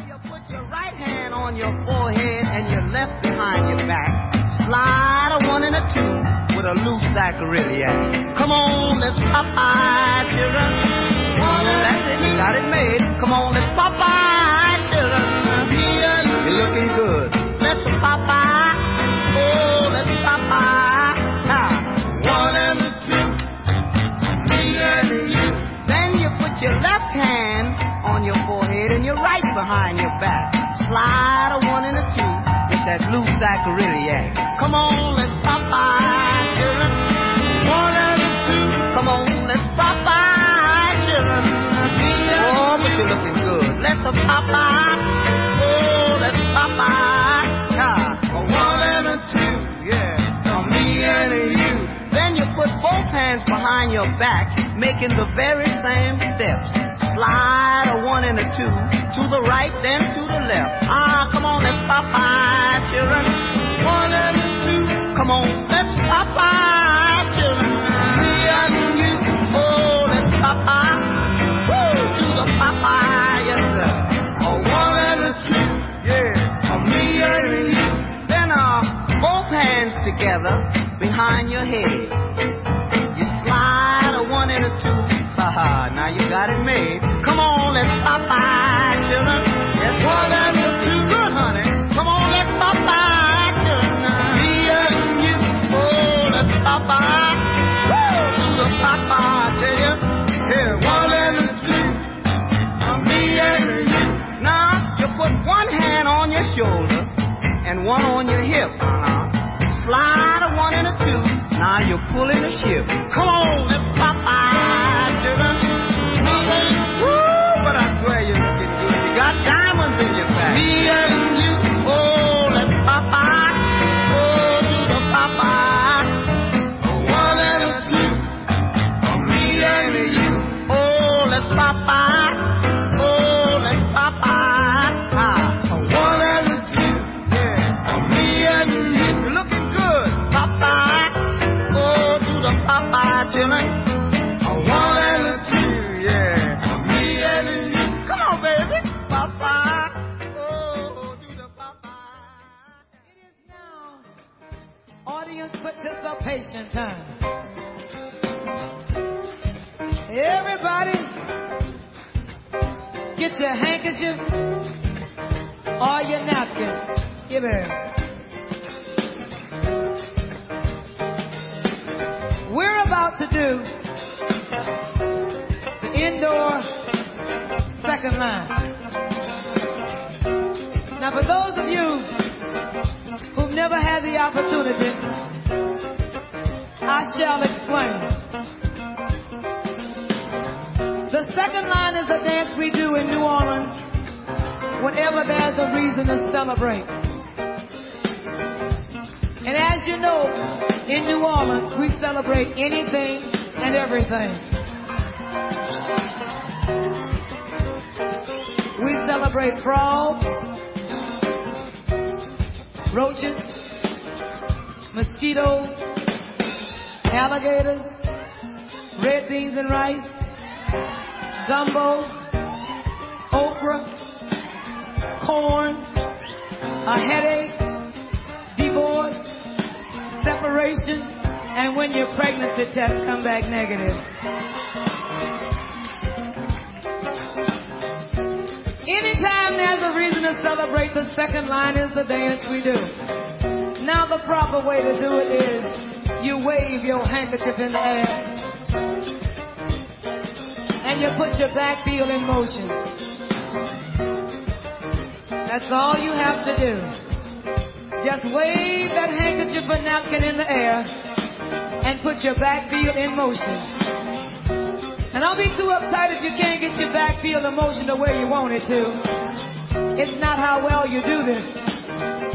you put your right hand on your forehead and your left behind your back. Slide a one and a two with a loose sacroiliac. Come on, let's Popeye, children. That's it, got it made. Come on, let's Popeye, children. You're looking good. Let's Popeye. Oh, let's Popeye. Ah. One and a two. Me and you. Then you put your left hand your right behind your back. Slide a one and a two with that loose sacroiliac. Come on, let's Popeye, children. One and a two. Come on, let's Popeye, children. Oh, but you're looking good. Let's Popeye. Oh, let's pop a one and a two. Yeah, me and you. Then you put both hands behind your back, making the very same steps. Slide a one and a two to the right, then to the left. Ah, come on, let's Popeye, children. One and a two. Come on, let's Popeye, children. Me and you. Oh, let's Popeye. Woo, do the Popeye, yes sir. A one and a two. Yeah, a me and you. Then uh, both hands together behind your head. Come on, let's Popeye, children. Honey. Come on, let's Popeye, children. Me and you. Oh, let's pop do the pop. Here, one and two. Me and you. Now, you put one hand on your shoulder and one on your hip. Uh-huh. Slide a one and a two. Now you're pulling the ship. Come on, let's Popeye, in participation time. Everybody, get your handkerchief or your napkin. Give it. We're about to do the indoor second line. Now, for those of you who've never had the opportunity, I shall explain. The second line is a dance we do in New Orleans whenever there's a reason to celebrate. And as you know, in New Orleans, we celebrate anything and everything. We celebrate frogs, roaches, mosquitoes, alligators, red beans and rice, gumbo, okra, corn, a headache, divorce, separation, and when your pregnancy test come back negative. Anytime there's a reason to celebrate, the second line is the dance we do. Now the proper way to do it is you wave your handkerchief in the air and you put your back heel in motion. That's all you have to do. Just wave that handkerchief or napkin in the air and put your back heel in motion. And don't be too uptight if you can't get your back feel the motion the way you want it to. It's not how well you do this,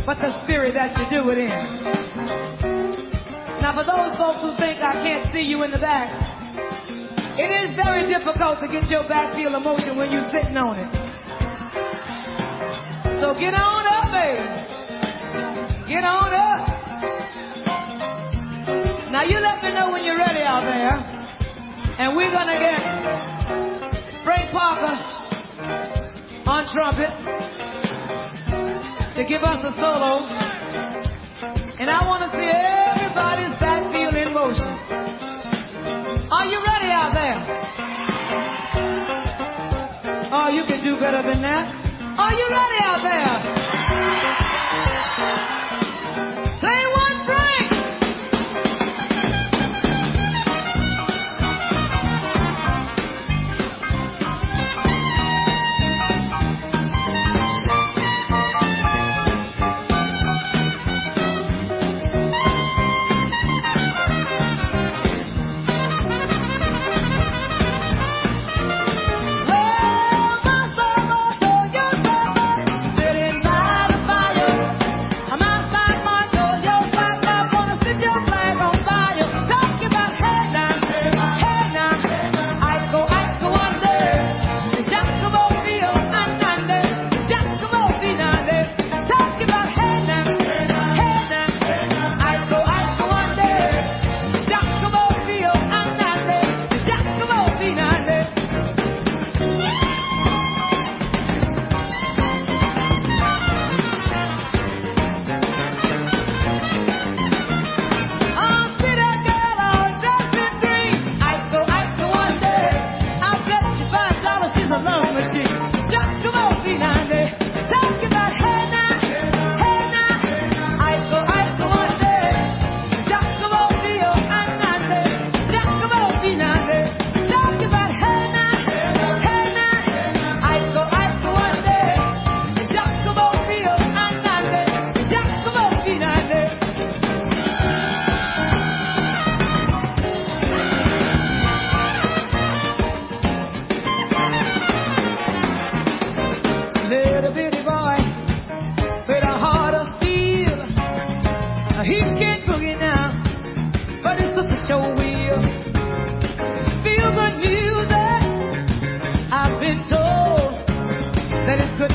but the spirit that you do it in. Now, for those folks who think I can't see you in the back, it is very difficult to get your back feel emotion when you're sitting on it. So get on up, baby. Get on up. Now you let me know when you're ready out there. And we're gonna get Frank Parker on trumpet to give us a solo. And I want to see everybody's back feel in motion. Are you ready out there? Oh, you can do better than that. Are you ready out there?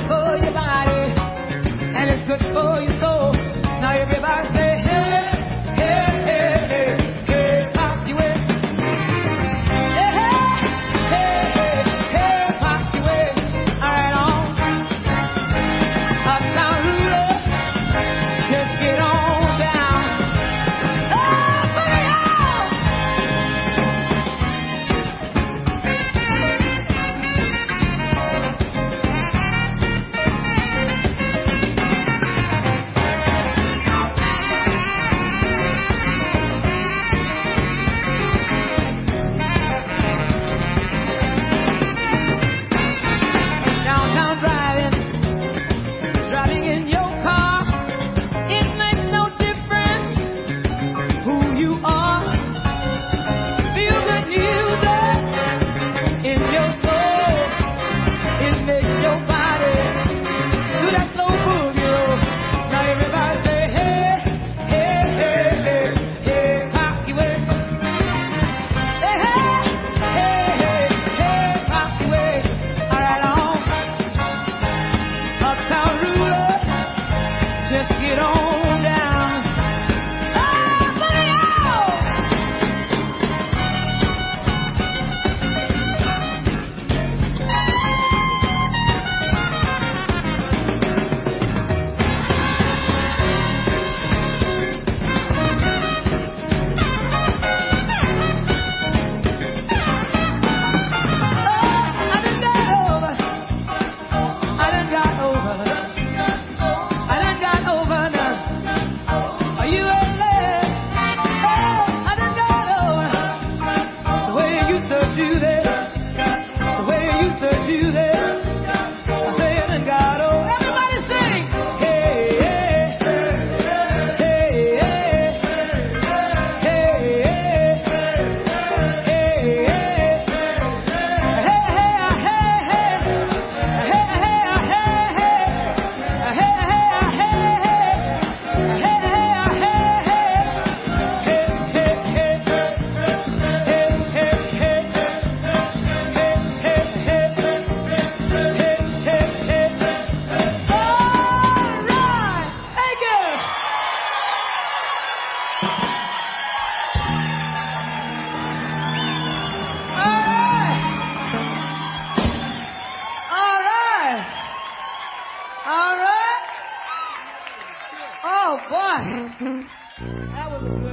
for your body and it's good for your soul. Now everybody.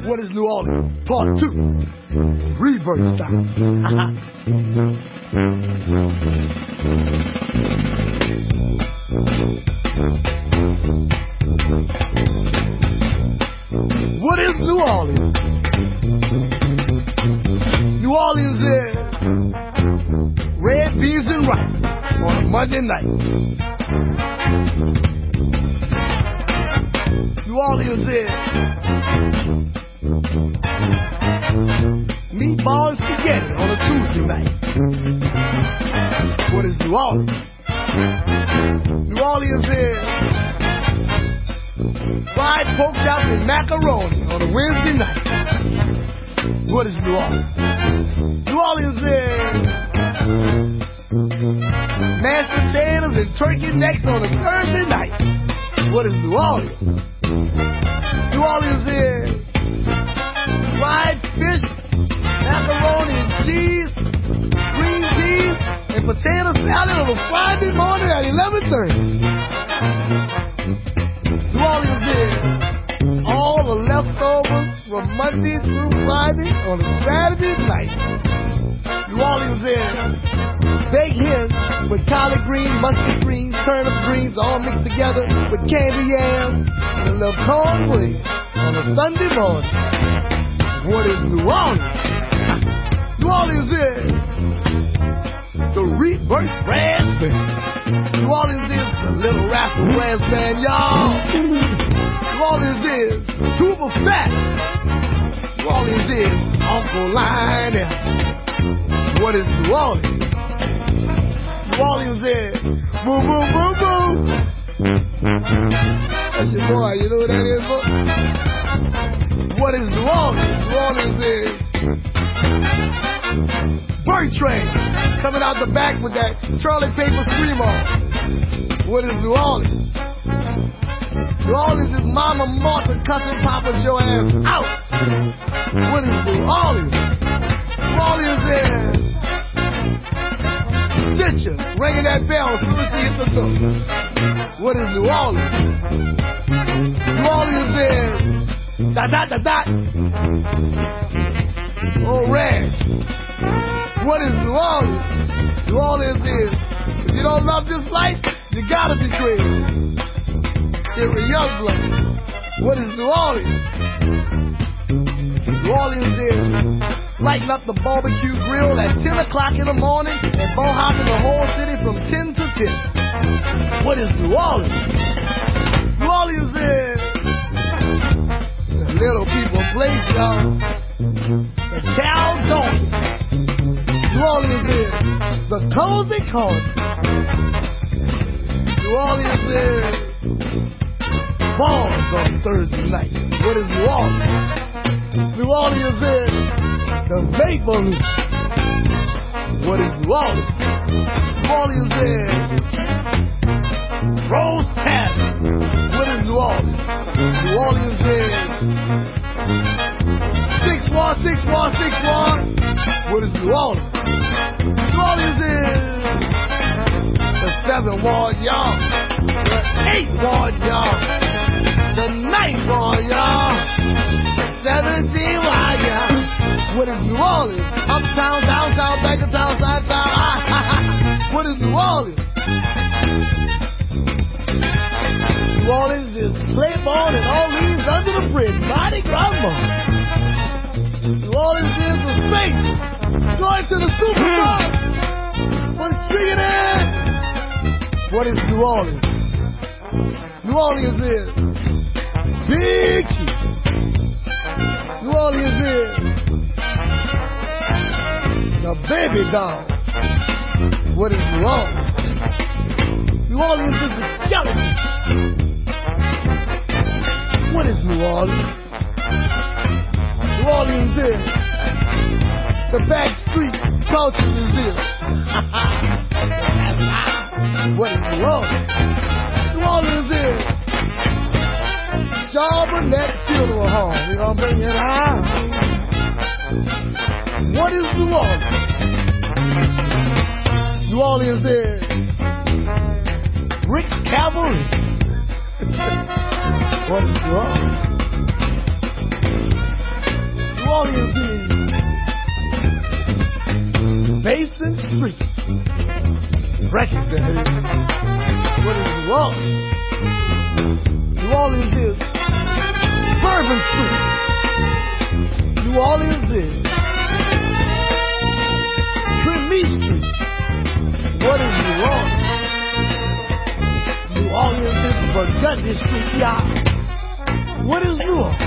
What is New Orleans? Part two. Rebirth style. what is New Orleans? New Orleans is red beans and rice on a Monday night. New Orleans is meatball and spaghetti on a Tuesday night. What is New Orleans? New Orleans is fried pork chops and macaroni on a Wednesday night. What is New Orleans? New Orleans is mashed potatoes and turkey necks on a Thursday night. What is New Orleans? New Orleans is fried fish, macaroni and cheese, green peas, and potato salad on a Friday morning at 11:30. New Orleans is all the leftovers from Monday through Friday on a Saturday night. New Orleans is baked hens with collard greens, mustard greens, turnip greens, all mixed together with candy yams and a little cornbread on a Sunday morning. What is? New Orleans is the Rebirth brass band. Orleans is the little rascal brass band, y'all. Orleans is Tuba Fat. Orleans is Uncle Lionel. What is? New Orleans is boom, boom, boom, boom. Mm-hmm. That's your boy. You know what that is, boy? What is? New Orleans is Bird Train coming out the back with that Charlie Parker scream. What is? New Orleans is Mama Martha cussing Papa Joe ass out. What is? New Orleans is Stitcher ringing that bell as soon as he hits the door. What is New Orleans? New Orleans is dot dot dot dot. Oh, Reg. What is New Orleans? New Orleans is if you don't love this life, you gotta be crazy. Here young blood. What is New Orleans? New Orleans is lighting up the barbecue grill at 10 o'clock in the morning and bohopping the whole city from 10 to 10. What is New Orleans? New Orleans is the little people place, y'all. The cow donkey. New Orleans is the cozy corner. New Orleans is bars on Thursday night. What is New Orleans? New Orleans is the Maple What is Orleans? New Orleans is Rose Tavern. What is New Orleans? New Orleans is Six War, Six War, Six War. What is New Orleans? New Orleans is the Seven Ward Yard, the Eight Ward Yard, the Ninth Ward Yard, What is New Orleans? Uptown, downtown, back of town, side town. what is New Orleans? New Orleans is Claiborne and Orleans under the bridge. Gras Mall. New Orleans is the state. Going to the Super Bowl. What's bringing in? What is New Orleans? New Orleans is Big New Orleans is the baby doll. What is Orleans? New Orleans is the skeleton. What is New Orleans? New Orleans is the back street culture museum. what is wrong? New Orleans? Is Burnett Funeral Home. We're gonna bring it out. What is New Orleans? New Orleans is brick cavalry. what is wrong? New Orleans is Basin Street. Is. What is wrong? New Orleans is Bourbon Street. New Orleans is Street. What is New Orleans? New Orleans is Burgundy Street, y'all. What is Orleans?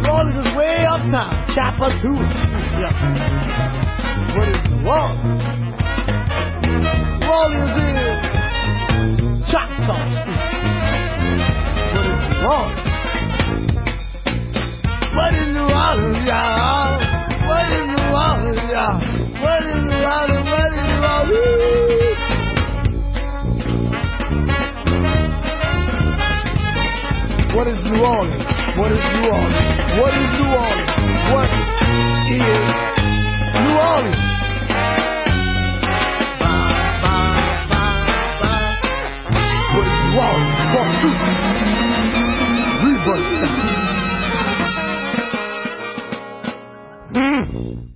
New Orleans is way uptown, Tchoupitoulas Street, yeah. What is Orleans? New Orleans is Choctaw Street. What is New Orleans? What is New Orleans, y'all? What is New Orleans, y'all? What is New Orleans? What is New Orleans? What is New Orleans? What is New Orleans? What is New Orleans? What is New Orleans? Hmm. What is New Orleans? Part two. Rebirth.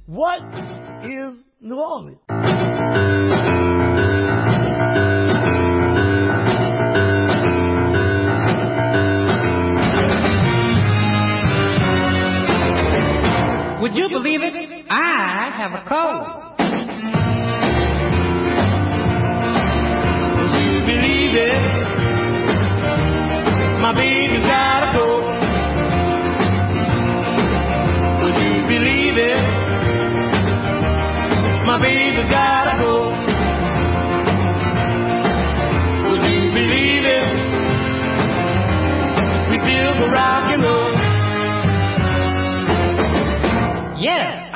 What is New Orleans? Would you believe it? I have a cold.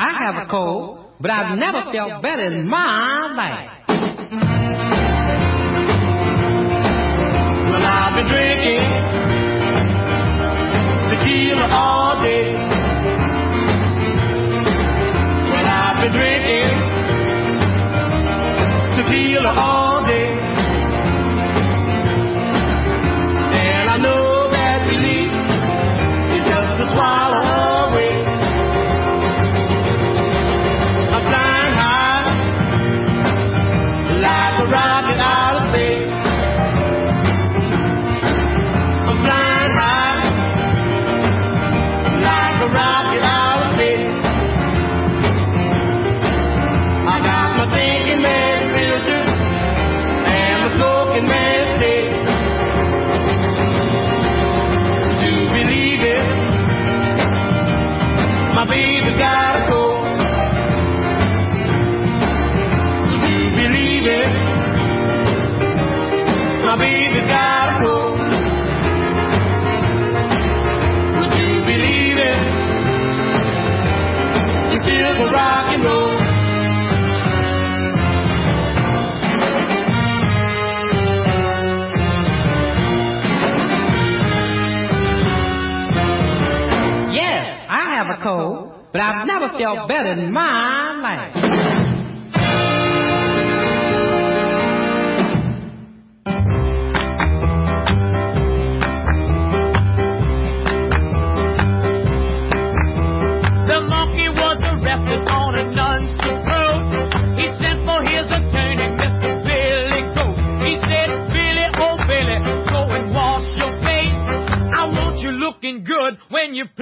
I have a cold, but I've never felt better in my life. Well, I've been drinking tequila all day. Well, I've been drinking tequila all day. But I've never felt better in my life.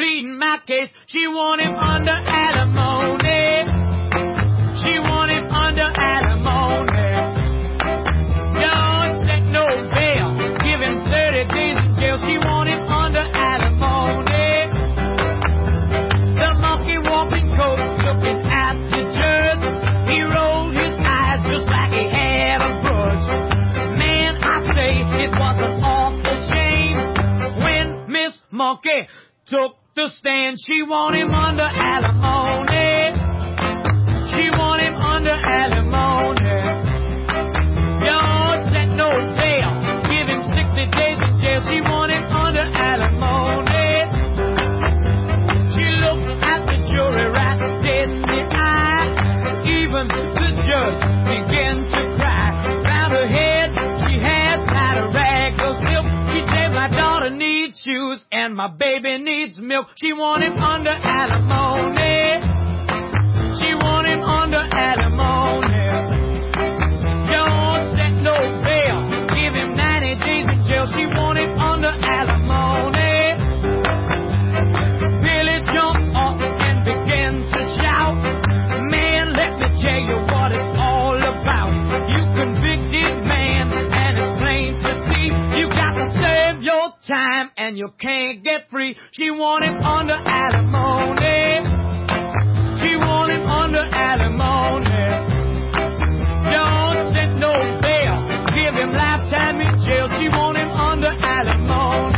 Pleading my case. She want him under alimony. She want him under alimony. Don't set no bail. Give him 30 days in jail. She want him under alimony. The monkey walking coat looking at the judge. He rolled his eyes just like he had a grudge. Man, I say it was an awful shame when Miss Monkey took the stand. She want him under alimony. She want him under alimony. Y'all set no bail. Give him 60 days in jail. She want him under alimony. She looked at the jury right dead in the eye. Even the judge began to cry. Round her head, she had a rag. Cause she said, my daughter needs shoes and my baby needs she want him under alimony. and you can't get free. She want him under alimony. She want him under alimony. Don't set no bail. Give him lifetime in jail. She want him under alimony.